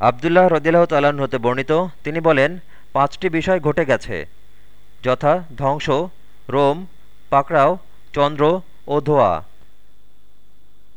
আবদুল্লাহ রদিল্লাহ তালান হতে বর্ণিত, তিনি বলেন, পাঁচটি বিষয় ঘটে গেছে। যথা ধ্বংস, রোম, পাকড়াও, চন্দ্র ও ধোঁয়া।